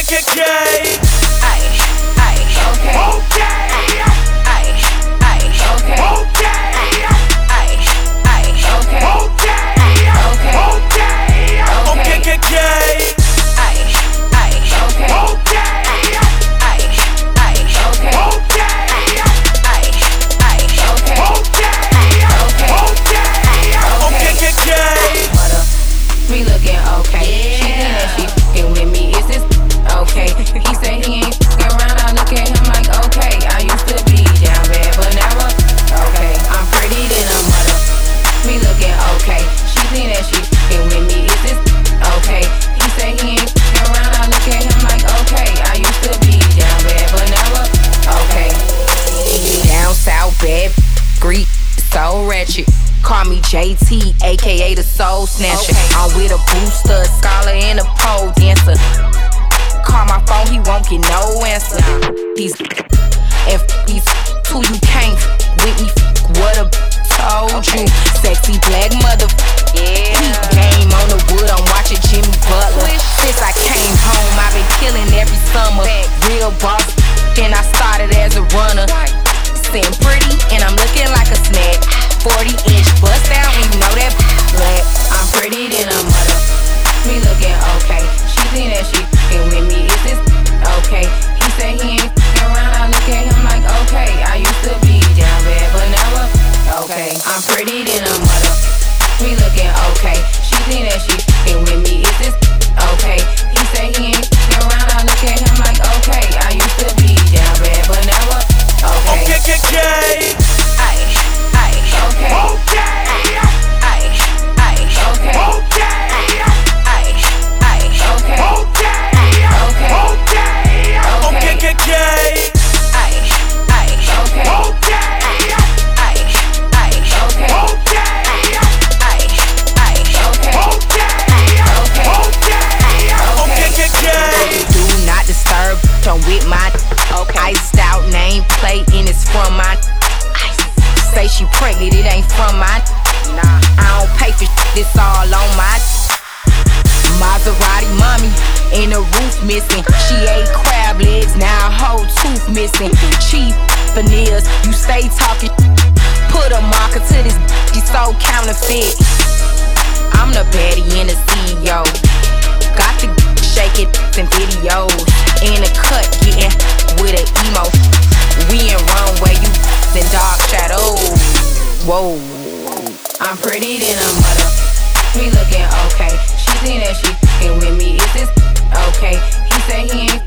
KKK. Call me JT, aka the Soul Snatcher. I'm with a booster, a scholar, and a pole dancer. Call my phone, he won't get no answer. These if these two you can't with me, what a told you. Sexy black mother. Yeah. Game on the wood, I'm watching Jimmy Butler. Since I came home, I've been killing every summer. Real boss, then I started as a runner. Saying pretty, and I'm looking like a snack. 40 inch okay. That she fucking with me. Is this okay? He say he ain't around. I look at him like okay. I used to be down bad, but now I'm okay. I'm pretty than a Say she pregnant, it ain't from my Nah, I don't pay for shit, it's all on my Maserati mommy, and the roof missing. She ate crab legs, now a whole tooth missing. Cheap veneers, you stay talking. Put a marker to this, she so counterfeit. I'm the baddie and the I'm pretty than a mother. Me looking okay. She think that she fucking with me. Is this okay? He say he ain't